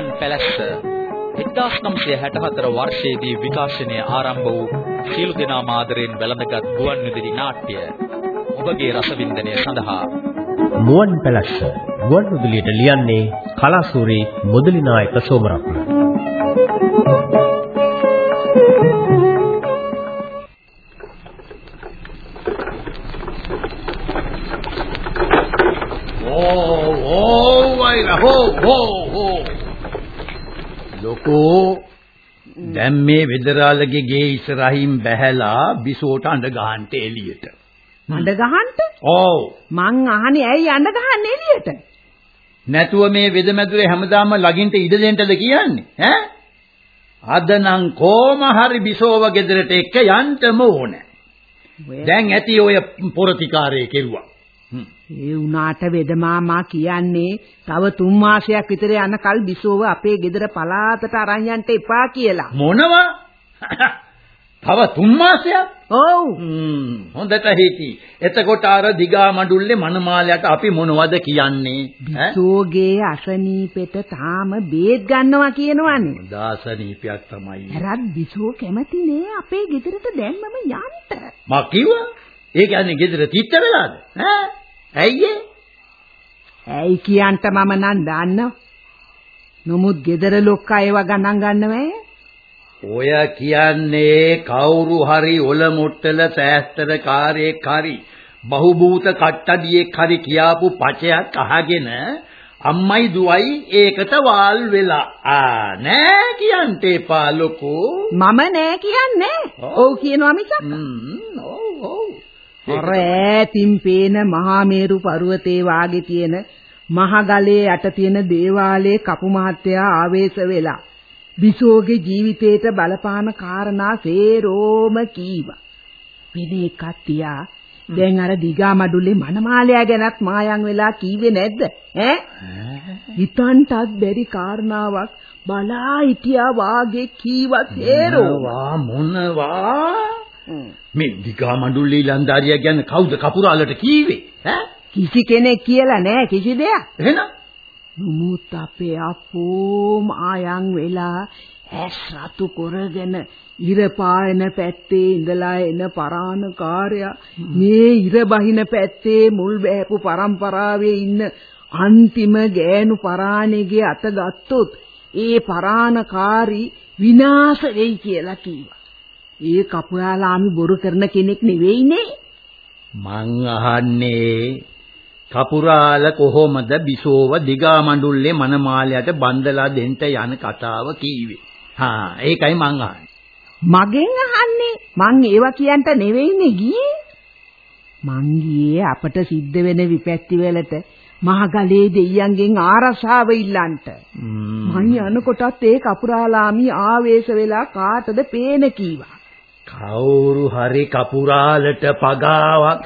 මුවන් පැලැස්ස. 1964 වර්ෂයේදී විකාශනය ආරම්භ වූ සියලු දෙනා මාදරෙන් වැළඳගත් ගුවන් විදුලි නාට්‍ය ඔබගේ රසවින්දනය සඳහා. මුවන් පැලැස්ස ගුවන් විදුලියට ලියන්නේ කලාසූරි මුදලි නායක සෝමරත්න. ලොකෝ දැන් මේ වෙදරාලගේ ගේ ඉස්සරහින් බැහැලා බිසෝට අඬ ගහන්න එළියට. අඬ ගහන්න? ඔව්. මං අහන්නේ ඇයි අඬ ගහන්න එළියට? නැතුව මේ වෙදමැදුරේ හැමදාම ළඟින්ට ඉඩ දෙන්නද කියන්නේ ඈ? අද නම් කොහම හරි බිසෝව ගෙදරට එක්ක යන්නම ඕනේ. දැන් ඇති ඔය පොරතිකාරයේ කෙරුවා. ඒ උනාට වෙදමාමා කියන්නේ තව තුන් මාසයක් විතර යනකල් බිසෝව අපේ ගෙදර පලාතට අරන් යන්න එපා කියලා. මොනවා? තව තුන් මාසයක්? ඔව්. හොඳට හිටි. එතකොට අර දිගා මඩුල්ලේ මනමාලයට අපි මොනවද කියන්නේ? බිසෝගේ අසනීපෙට තාම බේත් ගන්නවා කියනවනේ. දාසනීපයක් තමයි. හරත් බිසෝ කැමති නේ අපේ ගෙදරට දැම්මම යන්න. මා කිව්වා? ඒ කියන්නේ ගෙදර තිත්ත වෙලාද? ඈ? ඇයි ඇයි කියන්ට මම නම් දන්නව. නමුත් ගෙදර ලොක්කා ඒව ගණන් ගන්නවෑ. ඔය කියන්නේ කවුරු හරි ඔල මුට්ටල සෑස්තර කාර්යයක් හරි බහුබූත කට්ටඩියෙක් හරි කියාපු පචයක් අහගෙන අම්මයි දුවයි ඒකට වාල් වෙලා ආ නෑ කියන්ට එපා ලොකෝ. මම නෑ කියන්නේ. ඔව්. කියනවා මිසක්. ඔව් ඔව් අර ඈතින් පේන මහා මේරු පර්වතේ වාගේ තියෙන මහ ගලේ යට තියෙන දේවාලයේ කපු මහත්තයා ආවේශ වෙලා බිසෝගේ ජීවිතේට බලපාන කාරණා සේරෝම කීවා. වෙන එකක් තියා දැන් අර දිගා මඩුල්ලේ මනමාලයා ගැනත් මායම් වෙලා කීවේ නැද්ද? ඈ? හිතන්ටත් බැරි කාරණාවක් බලා හිටියා වාගේ කීවා සේරෝ. මොනවා? මේ දිගා මඬුල්ලේ ඉලන්දාරියා කියන්නේ කවුද? කපුරාලට කීවේ? ඈ? කිසි කෙනෙක් කියලා නෑ කිසි දෙයක්. එහෙනම්? මුමුත් අපේ අපෝම ආයන් වෙලා ඇස් රතු කරගෙන ඉර පායන පැත්තේ ඉඳලා එන පරාණකාරයා මේ ඉර බහින පැත්තේ මුල් බෑපු પરම්පරාවේ ඉන්න අන්තිම ගෑනු පරාණෙගේ අත ගත්තොත් ඒ පරාණකාරී විනාශ වෙයි කියලා කිව්වා. ඒ කපුරාලාමි බොරු කරන කෙනෙක් නෙවෙයිනේ. මං අහන්නේ කපුරාල කොහොමද බිසෝව දිගා මඬුල්ලේ මනමාලයට බන්දලා දෙන්න යන කතාව කීවේ. හා ඒකයි මං අහන්නේ. මගෙන් අහන්නේ මං ඒවා කියන්න නෙවෙයිනේ ගියේ. මං ගියේ අපට සිද්ධ වෙන විපැත්ති වලට මහගලේ දෙයියන්ගෙන් ආරසාව ඉල්ලන්ට. මං යනකොටත් ඒ කපුරාලාමි ආවේශ වෙලා කාටද පේන කීවා. කවුරු හරි කපුරාලට පගාවක්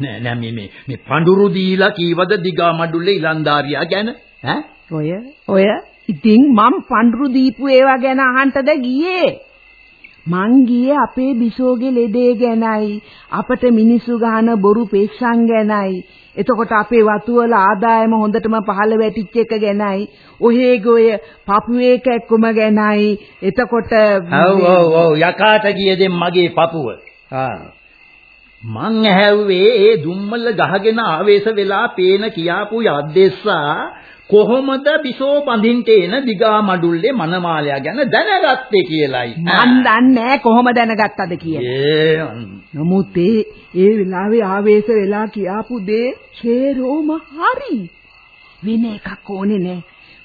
නෑ නෑ මේ මේ මේ පඳුරු දීලා කීවද දිගා මඩුල්ලේ ඉලන්දාරියා ගැන? ඈ? ඔය ඔය ඉතින් මං පඳුරු දීපු ඒවා ගැන අහන්නද ගියේ? මං ගියේ අපේ බිසෝගේ ලෙඩේ ගැනයි. අපට මිනිස්සු ගහන බොරු පෙස්සන් ගැනයි. එතකොට අපේ වතු වල ආදායම හොඳටම පහළ වැටිච්ච එක ගැනයි. ඔහේ ගොය පපුවේ කැක්කුම ගැනයි. එතකොට ඔව් ඔව් ඔව්. යකාට ගියදෙන් මගේ පපුව. මං ඇහැව්වේ ඒ දුම්මල ගහගෙන ආවේශ වෙලා පේන කියාපු යද්දෙස්සා කොහොමද බිසෝ බඳින්ට එන දිගා මඩුල්ලේ මනමාලයා ගැන දැනගත්තේ කියලයි. මන් දන්නේ කොහොම දැනගත්තද කියලා. නමුත් ඒ වෙලාවේ ආවේශ වෙලා කියාපු දේ ෂේරෝම හරි. වෙන එකක් ඕනේ නෑ.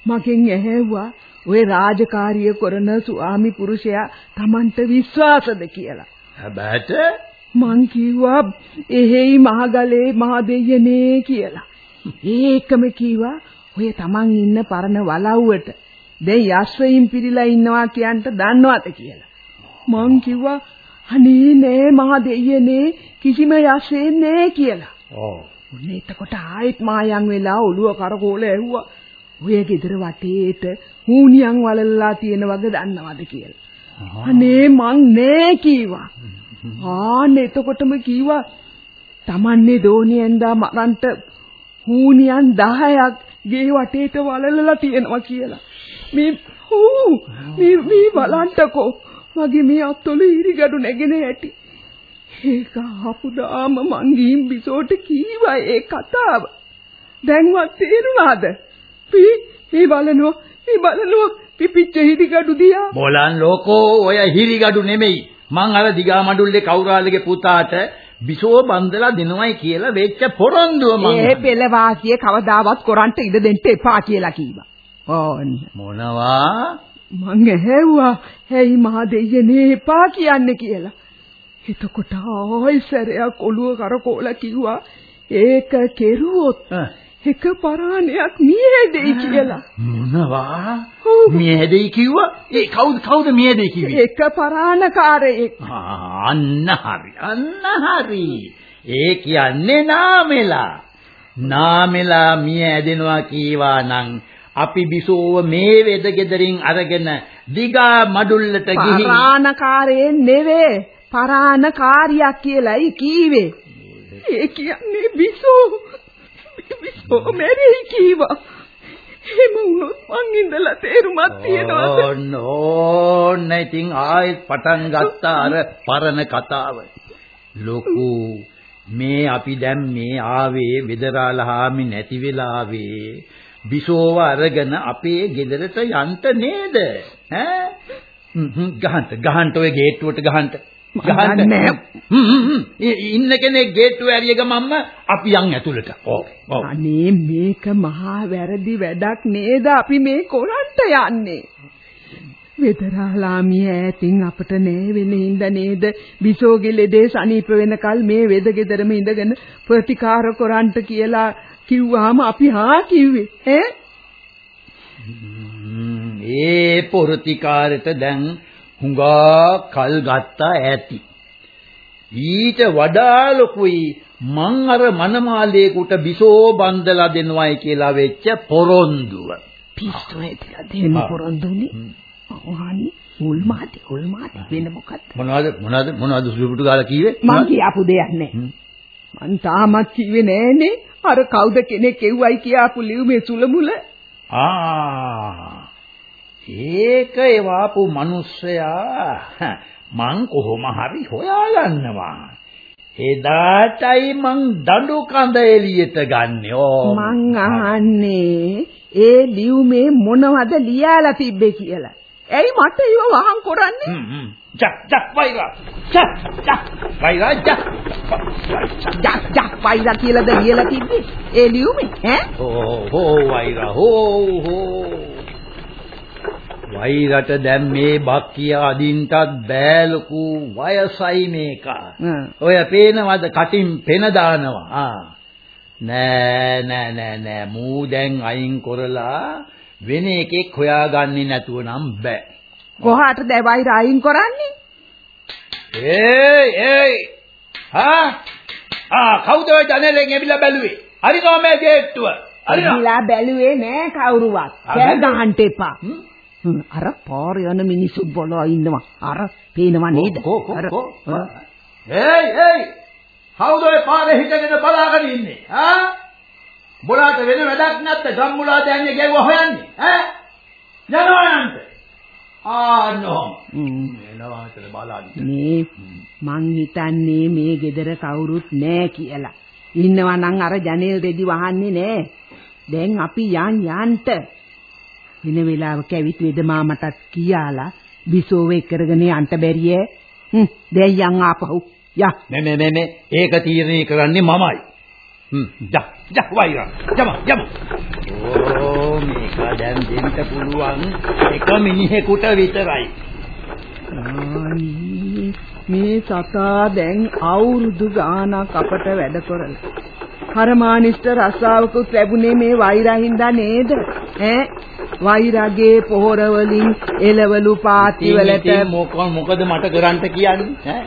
මගෙන් ඇහැව්වා ඔය රාජකාරිය කරන ස්වාමි පුරුෂයා Tamanට විශ්වාසද කියලා. හැබැයිට මං කිව්වා එහෙයි මහගලේ මහ දෙයනේ කියලා. ඒකම කිව්වා ඔය Taman ඉන්න පරණ වලව්වට දැන් යස්වයින් පිරීලා ඉන්නවා කියන්ට දන්නවද කියලා. මං කිව්වා අනේ නෑ මහ දෙයියනේ කිසිම යස්සේ නෑ කියලා. ඔව්. ඔන්න එතකොට ආයෙත් මායන් වෙලා ඔළුව කරකෝල ඇහුවා. ඔය ගෙදර වටේට හූනියන් වලල්ලා තියෙන වගේ දන්නවද කියලා. අනේ මං නෑ කීවා. ආන්න එතකොටම කීවා තමන්නේ දෝනියෙන්දා මරන්ට හූනියන් 10ක් ගේ වටේට වලලලා තියෙනවා කියලා. මේ හූ මේ මේ බලන්නකෝ. මගේ මේ අත්වල ඉරිගඩු නැගෙන හැටි ඒක ආපුදාම මං ගිහින් බිසෝට කීවා ඒ කතාව. දැන්වත් තේරුණාද? පී මේ බලනවා මේ බලනවා පිපිච්ච හිරිගඩු දිහා. බෝලන් ලෝකෝ ඔය හිරිගඩු නෙමෙයි. මං අර දිගා මඩුල්ලේ කවුරාලගේ පුතාට බිසෝ බන්දලා දෙනවයි කියලා වෙච්ච පොරොන්දුව මං ඒ පෙළවාසිය කවදාවත් කොරන්ට ඉඩ දෙන්න එපා කියලා කීවා. ඕන්න. මොනවා මං ඇහැව්වා "ඇයි මහා දෙයියනේ එපා කියන්නේ" කියලා. එතකොට ආයිසරයක් ඔළුව කරකෝලා කිව්වා ඒක කෙරුවොත් එක පරාණයක් මිය දෙයි කියලා. මොනවා ඔව්. මිය හැදෙයි කිව්වා ඒ කවුද කවුද මිය හැදෙයි කිව්වේ එක පරාණකාරයෙක්. අන්න හරි අන්න හරි ඒ කියන්නේ නාමෙලා නාමෙලා මිය ඇදෙනවා කීවා නම් අපි බිසෝව මේ වෙද ගෙදරින් අරගෙන දිගා මඩුල්ලට ගිහින් පරාණකාරයෙන් නෙවේ පරාණකාරියක් කියලායි කීවේ. ඒ කියන්නේ බිසෝ බිසෝ මැරෙයි කීවා. එහෙම වුණොත් මං ඉඳලා තේරුමක් තියනවද? ඕන්න ඕන්න ඉතින් ආයෙත් පටන් ගත්තා අර පරණ කතාව. ලොකු මේ අපි දැන් මේ ආවේ වෙදරාලහාමි නැති වෙලාවේ බිසෝව අරගෙන අපේ ගෙදරට යන්න නේද? ඈ? ගහන්න ගහන්න ඔය ගේට්ටුවට ගහන්න. ඉන්න කෙනෙක් ගේට්ටුව ඇරිය ගමන්ම අපි යන් ඇතුළට. ඔව්. අනේ මේක මහා වැරදි වැඩක් නේද අපි මේ කොරන්ට යන්නේ. වෙදරාලාමිය ඈතින් අපට නෑ වෙන හින්ද නේද බිසෝගේ ලෙඩේ සනීප වෙනකල් මේ වෙදගෙදරම ඉඳගෙන ප්‍රතිකාර කරන්ට කියලා කිව්වාම අපි හා කිව්වේ ඈ ඒ පොරතිකාරෙට දැන් හුඟා කල් ගත්තා ඇති. ඊට වඩා ලොකුයි මං අර මනමාලේකට බිසෝ බන්දලා දෙනවයි කියලා වෙච්ච පොරොන්දුව. පිස්සු ඇතිලා දෙන්න ආ. පොරොන්දුනේ අහන්නේ උල්මාති උල්මාති වෙන මොකක්ද මොනවද මොනවද මොනවද සුළුපුටු ගාලා කීවේ? මං කියාපු දෙයක් නෑ. මං තාමත් කිව්වේ නෑනේ අර කවුද කෙනෙක් එව්වයි කියාපු ලියුමේ සුලමුල ආ ඒක එවාපු මිනිස්සයා මං කොහොම හරි හොයාගන්නවා. එදාටයි මං දඬු කඳ එළියට ගන්නෙ. ඕ මං අහන්නේ ඒ ලියුමේ මොනවද ලියාලා තිබ්බේ කියලා. ඇයි මට ඒව වහන් කරන්නේ? හ්ම්. ජක් ජක් වෛරා. ජක් ජක් වෛරා ජක්. ජක් ජක් වයිලා කියලාද ලියලා තිබ්බේ? ඒ ලියුමේ ඈ? හෝ හෝ වෛරා හෝ හෝ. වෛරට දැන් මේ බක්කිය අදින්ටත් බෑ ලොකු වයසයි මේක. ඔය පේනවද කටින් පෙන දානවා. නෑ නෑ නෑ නෑ මූ දැන් අයින් කරලා වෙන එකෙක් හොයාගන්නේ නැතුව නම් බෑ. කොහාටද වයිර අයින් කරන්නේ? ඒයි ඒයි. හා? ආ කවුද ඔය ජනේලෙන් එවිලා බැලුවේ? හරිනෝ මේ ගේට්ටුව. හරිනෝ. අදිලා බැලුවේ නෑ කවුරුවත්. කෑ. ගහන්න එපා. අර පාර යන මිනිස්සු බලා ඉන්නවා. අර පේනවා නේද? අර. ඒයි ඒයි. කවුද ඔය පාරේ හිටගෙන බලාගෙන ඉන්නේ? ආ? බොලාට වෙන වැඩක් නැත්ද ගම්මුලා දැන්නේ ගෙව්ව හොයන්නේ? ඈ? යනවා යන්න. ආ නෝ. එනවා හිටලා බලාගෙන. මේ මං හිතන්නේ මේ ගෙදර කවුරුත් නෑ කියලා. ඉන්නවා නම් අර ජනේල් රෙදි වහන්නේ නෑ. දැන් අපි යන් යන්ට. වෙන වෙලාවක ඇවිත් වෙද මාමටත් කියාලා බිසෝව එක්කරගෙන යන්න බැරියේ. හ්ම් දැන් යන් ආපහු. යා. මේ මේ මේ මේ ඒක තීරණය කරන්නේ මමයි. හ්ම් ජා ජා වෛරා. යම යම. ඕ මේක දැන් දෙන්න පුළුවන් එක මිනිහෙකුට විතරයි. මේ සතා දැන් අවුරුදු ගාණක් අපට වැඩ කරලා. හරමානිෂ්ඨ රස්සාවකුත් ලැබුණේ මේ වෛරහින්දා නේද? ඈ වෛරගේ පොහොර වලින් එළවලු පාති වලට ඉතින් මොක මොකද මට කරන්න කියන්නේ ඈ?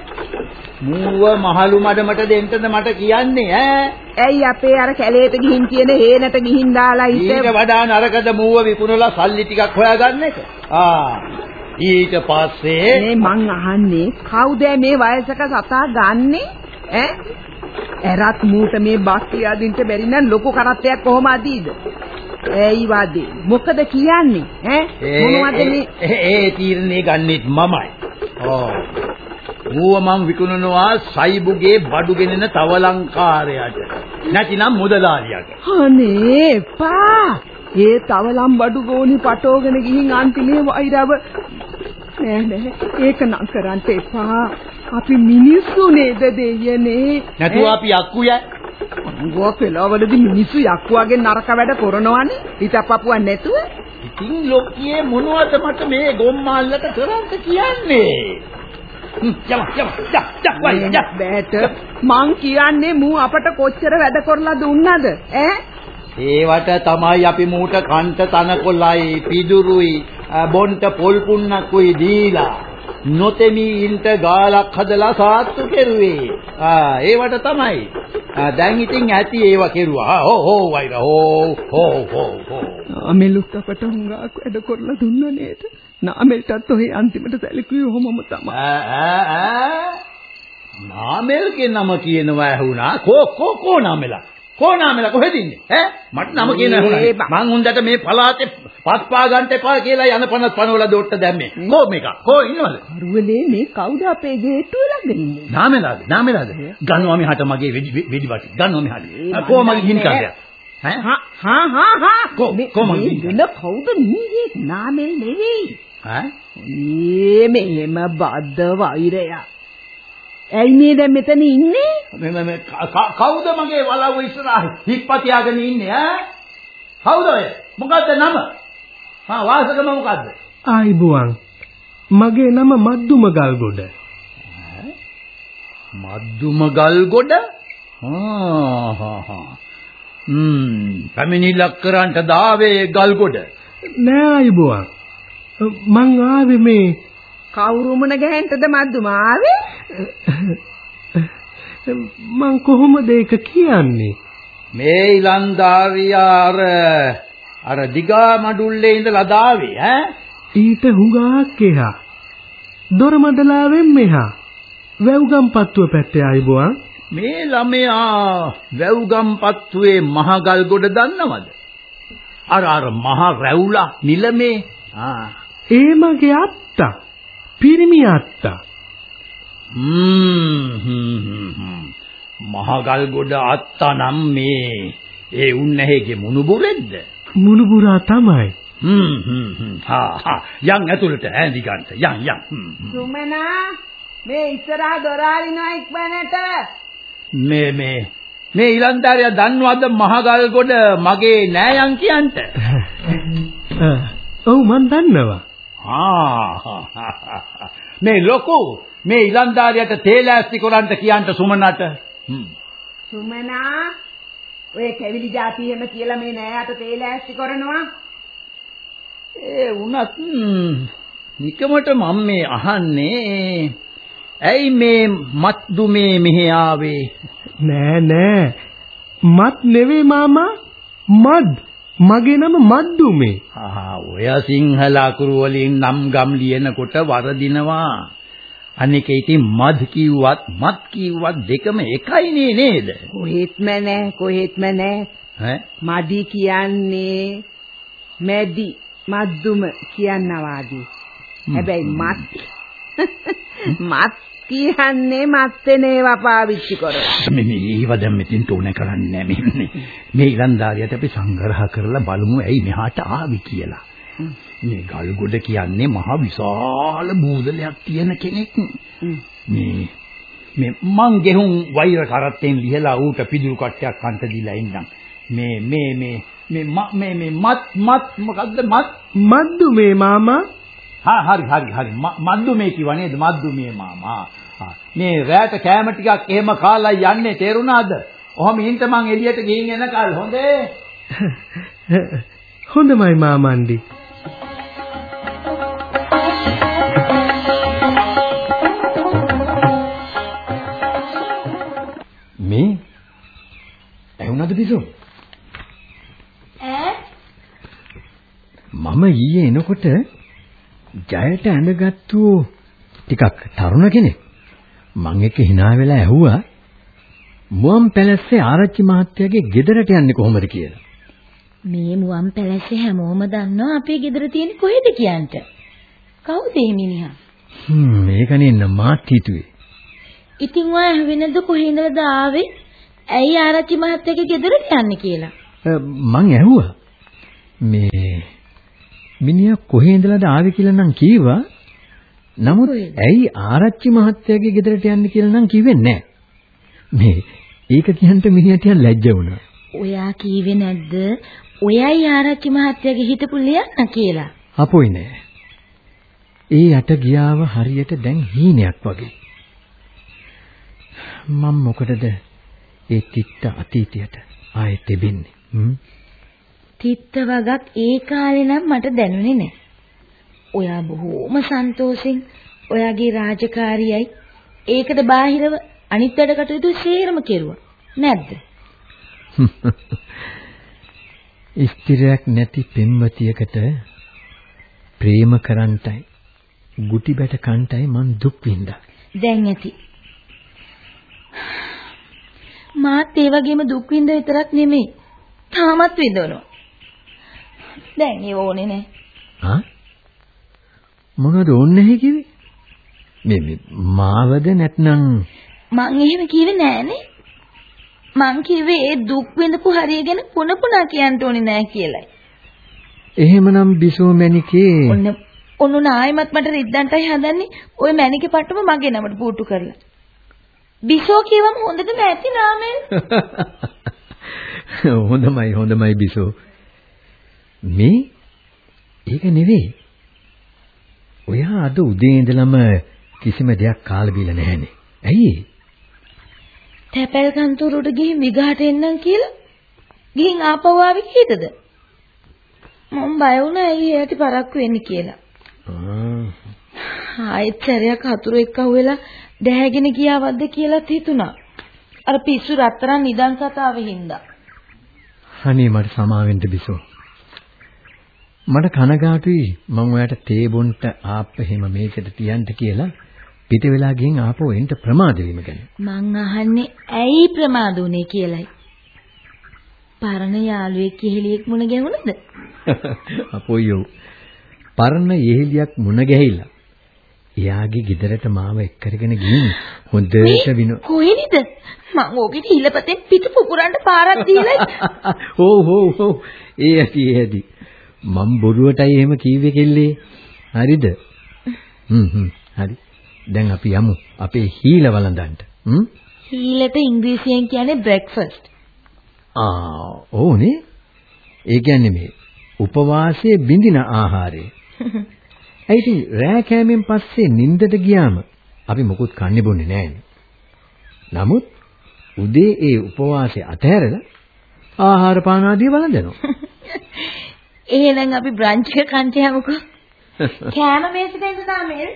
මූව මහලු මඩමට දෙන්නද මට කියන්නේ ඈ? ඇයි අපේ අර කැලේට ගිහින් කියන හේනට ගිහින් දාලා ඊට ඉත වඩා නරකද මූව විකුණලා සල්ලි ටිකක් හොයාගන්න එක. ආ ඊට පස්සේ මේ මං අහන්නේ කවුද මේ වයසක සතා ගන්නෙ ඈ ඇරත් මූට මේ බස් කියාදින්ට බැරි නම් ලොකු කරත්තයක් කොහොම අදීද ඇයි වදේ? මොකද කියන්නේ? ඈ මොනවද මේ? ඒ තීරණේ ගන්නෙත් මමයි. ඕ. ඌව මං විකුණනවා සයිබුගේ බඩු ගෙනෙන තවලංකාරයට. නැතිනම් මුදලාලියට. අනේ පා ඒ තවලම් බඩු ගෝනි පටෝගෙන ගිහින් අන්තිමේ වෛරව නෑ නෑ ඒක නම් කරන්න එපා අපි මිනිස්සු නේද දෙයනේ නැතුව අපි යක්කුය. අංගෝ පෙළවලදී මිනිස්සු යක්කුවගේ නරක වැඩ කරනවනේ. හිතපපුවක් නැතුව. ඉතින් ලොක්කියේ මොනවද මට මේ ගොම්මාල්ලට කරන්න කියන්නේ? යම යම යා යා වයි යා බෑට. මං කියන්නේ මූ අපට කොච්චර වැඩ කරලා දුන්නද? ඈ? ඒවට තමයි අපි මූට කන්ට තනකොළයි පිදුරුයි බොන්ට පොල් පුන්නක්කුයි දීලා නොතෙමි ඉන්ට ගාලක් හදලා සාත්තු කෙරුවේ. ආ ඒවට තමයි. දැන් ඉතින් ඇති ඒව කෙරුවා. හෝ හෝ වෛර හෝ හෝ හෝ හෝ. අමෙලුත් අපට හුඟක් වැඩ කරලා දුන්නා නේද? නාමෙල්ටත් ඔහේ අන්තිමට සැලකුවේ ඔහොමම තමයි. නාමෙල්ගේ නම කියනවා ඇහුණා. කෝ කෝ කෝ නාමෙලා. කෝ නාමෙලා කොහෙද ඉන්නේ? ඈ මට නම කියන ඇහුණා. මං උන්දට මේ පලාතේ පස්පා ගන්න එපා කියලා යන පනස් පනවල දොට්ට දැම්මේ. කෝ මේක? කෝ ඉන්නවද? අරුවලේ මේ කවුද අපේ ගේට්ටුව ළඟ ඉන්නේ? නාමෙලාද? නාමෙලාද? ගන්නවා මෙහාට මගේ වෙඩි වෙඩි වටි. ගන්නවා මෙහාට. කෝ මගේ ගින් කාර්යය. හා හා හා හා කෝ කෝ මගේ වෙන කවුද මේ නාමෙල් නෙවෙයි. ඈ මේ මෙහෙම බද්ද වෛරයා. ඇයි මේ දැන් මෙතන ඉන්නේ? මේ මේ කවුද මගේ වලව්ව ඉස්සරහ හිප්ප තියාගෙන ඉන්නේ ඈ? කවුද ඔය? මොකද්ද නම? හා වාසකම මොකද්ද? ආයිබුවන් මගේ නම මද්දුම ගල්ගොඩ මද්දුම ගල්ගොඩ? හා හා හා. ම්ම් පැමිණිලක් කරන්ට දාවේ ගල්ගොඩ. නෑ ආයිබුවන් මං ආවේ මේ කවුරු මුණ ගැහෙන්නද මද්දුම ආවේ? මං කොහොමද ඒක කියන්නේ? මේ ඉලන්දාරියා අර අර දිගා මඩුල්ලේ ඉඳලා දාවේ ඈ? ඊට හුඟක් එහා. දොරමඩලාවෙන් මෙහා. වැව්ගම්පත්තුව පැත්තේ ආයිබුවන් මේ ළමයා වැව්ගම්පත්තුවේ මහගල් ගොඩ දන්නවද? අර අර මහ රැවුලා නිලමේ. ආ. ඒ මගේ අත්තා. පිරිමි අත්තා මහගල් ගොඩ අත්තා නම් මේ ඒ උන්නැහේගේ මුණුබුරෙද්ද? මුණුබුරා තමයි. හ්ම් හ්ම් හ්ම්. හා හා. යන් ඇතුළට ඈඳි ගන්න. යන් යන්. සුමනා මේ ඉස්සරහා දොරාරිනවා ඉක්මනට. මේ මේ මේ ඊලන්දාරියා දන්නවද මහගල් ගොඩ මගේ නෑයන් කියන්ට? ඔව් මන් දන්නවා. ආ මේ ලොකු මේ ඊලන්දාරියට තේලෑස්ති කරන්ට කියන්ට සුමනට. සුමනා ඔය කැවිලි જાති එහෙම කියලා මේ නෑයට තේල ඇස්ති කරනවා. ඒ වුණත් නිකමට මම මේ අහන්නේ ඇයි මේ මත්දු මේ මෙහෙ ආවේ? නෑ නෑ. මත් නෙවෙයි මාමා මද්. මගේ නම මද්දුමේ ආ ඔය සිංහල අකුරු වලින් නම් ගම් ලියනකොට වරදිනවා අනික ඉතින් මද් කිව්වත් මත් කිව්වත් දෙකම එකයිනේ නේද කොහෙත්ම නෑ කොහෙත්ම නෑ. ඈ මදි කියන්නේ මැදි මද්දුම කියනවා වාගේ. හැබැයි මත් මත් කියන්නේ මත්ෙන ඒවා පාවිච්චි කරනවා. මේ මේ ඒව දැන් මෙතෙන් තෝන කරන්නේ නැහැ මේ මේ ඉලන්දාරියට අපි සංග්‍රහ කරලා බලමු ඇයි මෙහාට ආවි කියලා. මේ ගල්ගොඩ කියන්නේ මහ විශාල බූදලයක් තියෙන කෙනෙක්. මේ මේ මං ගෙහුම් වෛර කරත්තෙන් ලිහලා ඌට පිදුරු කට්ටයක් කන්ට දීලා ඉන්නම්. මේ මේ මේ මේ ම- මේ මේ මත් මත් මොකද්ද මත්? මද්දුමේ මාමා. හා හරි හරි හරි. ම- මද්දු මේ කිව්වා නේද? මද්දු මේ මාමා. මේ රැට කෑම ටිකක් එහෙම කාලා යන්නේ තේරුණාද? ඔහම ඉන්න මං එළියට ගිහින් එනකල් හොඳේ. හොඳමයි මාමන්ඩි මේ ඇහුණාද බිසෝ ඈ මම ඊයේ එනකොට ජයට ඇඳගත්තු ටිකක් තරුණ කෙනෙක් මං එක්ක hina වෙලා ඇහුවා මුවන් පැලස්සේ ආරච්චි මහත්තයාගේ ගෙදරට යන්නේ කොහොමද කියලා. මේ මුවන් පැලැස්සේ හැමෝම දන්නවා අපේ ගෙදර තියෙන කොහෙද කියන්ට. කවුද මේ මිනිහා? හ්ම් මේකනේ මාත් හිතුවේ. ඉතින් ඔය ඇහුවෙනද කොහේ ඉඳලාද ආවේ? ඇයි ආරච්චි මහත්තයාගේ ගෙදරට යන්නේ කියලා? මං ඇහුවා. මේ මිනිහා කොහේ ඉඳලාද ආවේ කියලා නම් කීවා. නමුත් ඇයි ආරච්චි මහත්තයාගේ ගෙදරට යන්නේ කියලා නම් කිව්වේ නැහැ. මේ ඒක කියන්ට මිනිහට ලැජ්ජ වුණා. ඔයා කීවේ නැද්ද? ඔයයි ආරච්චි මහත්තයාගේ හිටපු ලියන්න කියලා. අපොයි නෑ. ඒ යට ගියාව හරියට දැන් හීනයක් වගේ. මම මොකටද ඒ තිත්ත අතීතයට ආයෙත් තිබෙන්නේ? හ්ම්. තිත්ත වගක් ඒ කාලේ නම් මට දැනුනේ නෑ. ඔයා බොහෝම සන්තෝෂෙන් ඔයාගේ රාජකාරියයි ඒකට බාහිරව අනිත් වැඩ කටයුතු සේරම කෙරුවා. නැද්ද? ස්ත්‍රියක් නැති පෙම්වතියකට ප්‍රේම කරන්ටයි ගුටි බැට කන්ටයි මං දුක් විඳා. දැන් ඇති. මාත් ඒ වගේම දුක් විඳ විතරක් නෙමෙයි. තාමත් විඳවනවා. දැන් ඒ ඕනේ නෑ. ආ? මොනවද ඕනේ නැහැ කිව්වේ? මේ මේ මාවද නැත්නම් මං එහෙම කිව්වේ නෑනේ. මං කිව්වේ ඒ දුක් විඳපු හරිය ගැන පුන පුනා කියන්න ඕනේ නෑ කියලයි. එහෙමනම් බිසෝ මැණිකේ ඔන්න ඔන්න ආයෙමත් මට රිද්දන්ටයි හදන්නේ ওই මැණිකේ පට්ටම මගේ නමට පුටු කරලා. බිසෝ කියවම හොඳටම ඇති නාමයෙන්. හොඳමයි හොඳමයි බිසෝ. මේ ඒක නෙවෙයි. ඔයා අද උදේ ඉඳලම කිසිම දෙයක් කාලා බීලා නැහැනේ. ඇයි? තැපැල් කන්තරුවට ගිහින් විගහට එන්නම් කියලා ගිහින් ආපහු ආවේ කීයටද? මම බය වුණා ඇයි එයාට පරක්කු වෙන්නේ කියලා. ආයෙත් සැරයක් හතුරු එක්ක අහුවෙලා දැහැගෙන ගියාවද්ද කියලාත් හිතුණා. අර පිස්සු රත්තරන් නිදන් කතාවේ හින්දා. අනේ මට සමාවෙන්න බිසෝ. මට කනගාටුයි මම ඔයාට තේ බොන්ට ආප්ප එහෙම මේකට තියන්න කියලා පිට වෙලා ගින් ආපහු එන්න ප්‍රමාද වීම ගැන. මං අහන්නේ ඇයි ප්‍රමාද වුනේ කියලයි. පරණ යාළුවෙක් කිහෙලියෙක් මුණ ගැහුණද? අපොයියෝ. පරණ යෙහෙලියක් මුණ ගැහිලා. එයාගේ ගෙදරට මාව එක් කරගෙන ගිහින් හොඳට වින කොහෙනිද? මං ඕකේ හිලපතෙන් පිට පුපුරන්න පාරක් දීලා. ඔව් ඔව් ඔව්. ඒ ඇති ඒ ඇති. මම් බොරුවටයි එහෙම කීවේ කෙල්ලේ. හරිද? හ්ම් හ්ම් හරි. දැන් අපි යමු අපේ හීල වළඳන්ට. හ්ම්? හීලට ඉංග්‍රීසියෙන් කියන්නේ බ්‍රෙක්ෆාස්ට්. ආ ඕනේ. ඒ කියන්නේ මේ උපවාසයේ බිඳින ආහාරය. ඒ ඉතින් රෑ කෑමෙන් පස්සේ නිින්දට ගියාම අපි මොකුත් කන්නේ බොන්නේ නැහැනේ. නමුත් උදේ ඒ උපවාසය අතහැරලා ආහාර පාන ආදී වළඳනවා. එහෙනම් අපි බ්‍රන්ච් එක කන්ට යමුකෝ. කෑම මේසෙට එන්න තාමේ.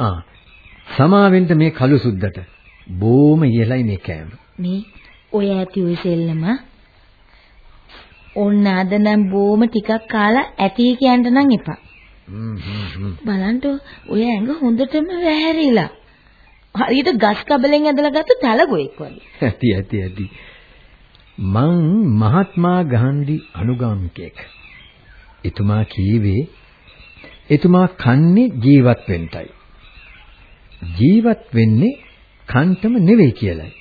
ආ සමාවෙන්න මේ කළු සුද්දට බොම ඉයලයි මේ කෑම. මේ ඔය ඇති ඔය සෙල්ලම ඕන්න අද නම් බොම ටිකක් කාලා ඇති කියන්න නම් එපා. බලන්න ඔය ඇඟ හොඳටම වැහැරිලා. හරියට ගස් කබලෙන් ඇදලා ගත්ත තලගොයෙක් වගේ. ඇති ඇති ඇති. මං මහත්මා ගාන්ධි අනුගාමිකයෙක්. එතුමා කීවේ එතුමා කන්නේ ජීවත් වෙන්නයි. ජීවත් වෙන්නේ කන්ටම නෙවෙයි කියලයි.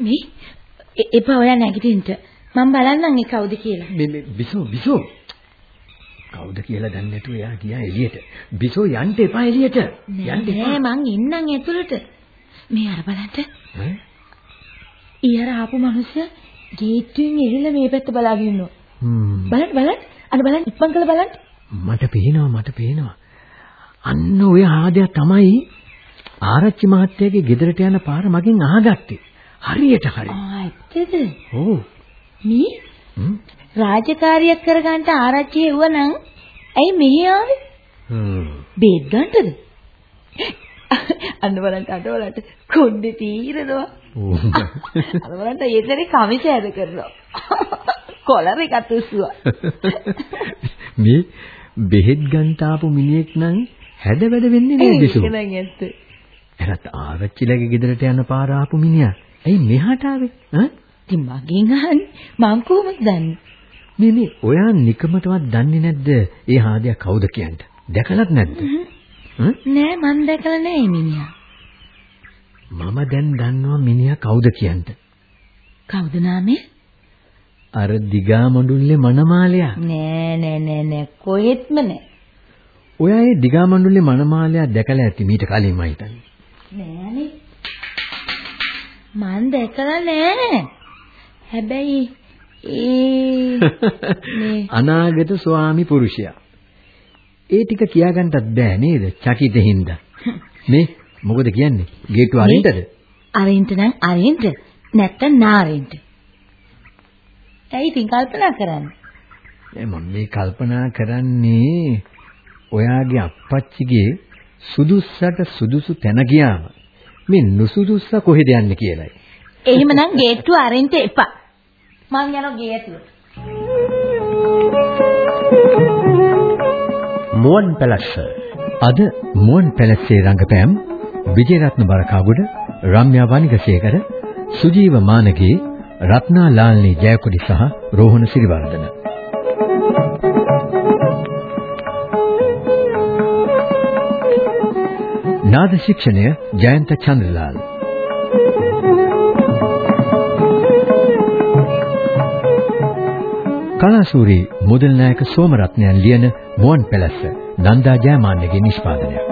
මේ එපා ඔයා නැගිටින්න. මම බලන්නම් ඒ කවුද කියලා. මේ මේ බිසෝ බිසෝ කවුද කියලා දන්නේ නැතුව එයා ගියා එළියට. බිසෝ යන්න එපා එළියට. යන්න එපා. නෑ මං ඉන්නම් ඇතුළට. මේ අර බලන්න. ඊයර ආපු මිනිස්සු ගේට්ටුවෙන් එහිලා මේ පැත්ත බලාගෙන ඉන්නවා. හ්ම්. බලන්න බලන්න. අර බලන්න ඉක්මන් කරලා බලන්න. මට පේනවා මට පේනවා. අන්න ඔය ආදයා තමයි ආරච්චි මහත්තයාගේ ගෙදරට යන පාර මගෙන් අහගත්තේ. හරියට හරි. ආ ඇත්තද? ඔව්. මේ. රාජකාරියක් කරගන්න ආරච්චි හෙව්වනම් ඇයි මෙහි ආවේ? හ්ම්. බේත් ගන්නද? අන්න බලන්න අන්න බලන්න කොණ්ඩේ තීරනවා. අර බලන්න ඒතරේ කමිස ඇද කරනවා. කොලර එකත් උස්සුවා. මේ බෙහෙත් ගන්ට ආපු මිනිහෙක් නම් හැඩ වැඩ වෙන්නේ නෑ බිසු. ඒක නම් ඇත්ත. එරත් ආරච්චිලගේ ගෙදරට යන පාර ආපු මිනිහා ඇයි මෙහාට ආවේ? ඈ? ඉතින් මගෙන් අහන්නේ මං කොහොමද දන්නේ? මේ මේ ඔයා නිකමටවත් දන්නේ නැද්ද? ඒ හාදයා කවුද කියන්ට? දැකලත් නැද්ද? නෑ මං දැකලා නෑ මිනිහා. මම දැන් දන්නවා මිනිහා කවුද කියන්ට. කවුද නාමේ? අර දිගා මඬුල්ලේ මනමාලයා. නෑ නෑ නෑ නෑ කොහෙත්ම නෑ. ඔයා ඒ දිගා මඬුල්ලේ මනමාලයා දැකලා ඇති මීට කලින් මම හිතන්නේ. නෑනේ. මං දැකලා නෑ. හැබැයි ඒ අනාගත ස්වාමි පුරුෂයා. ඒ ටික කියාගන්නත් බෑ නේද? චකිතින්ද. මේ මොකද කියන්නේ? ගේට්ටුව අරින්ටද? අරින්ට නම් අරින්ට නැත්තම් නාරින්ට. ඇයි ඉතින් කල්පනා කරන්නේ? මම මේ කල්පනා කරන්නේ ඔයාගේ අප්පච්චිගේ සුදුස්සට සුදුසු තැන ගියාම මේ නුසුදුස්ස කොහෙද යන්නේ කියලයි. එහෙමනම් ගේට්ටුව අරින්ට එපා. මං යනවා ගේ ඇතුළට. මුවන් පැලස්ස අද මුවන් පැලස්සේ රංගපෑම් විජේරත්න බරකාගොඩ රම්‍යා වනිගසේකර සුජීව මානගේ රත්නා ලාල්නී ජයකොඩි සහ රෝහණ සිරිවර්ධන නාද ශික්ෂණය ජයන්ත චන්ද්‍රලාල් කලාසූරි මුදල් නායක සෝමරත්නයන් ලියන මුවන් පැලස්ස නන්දා ජයමාන්නගේ නිෂ්පාදනයක්.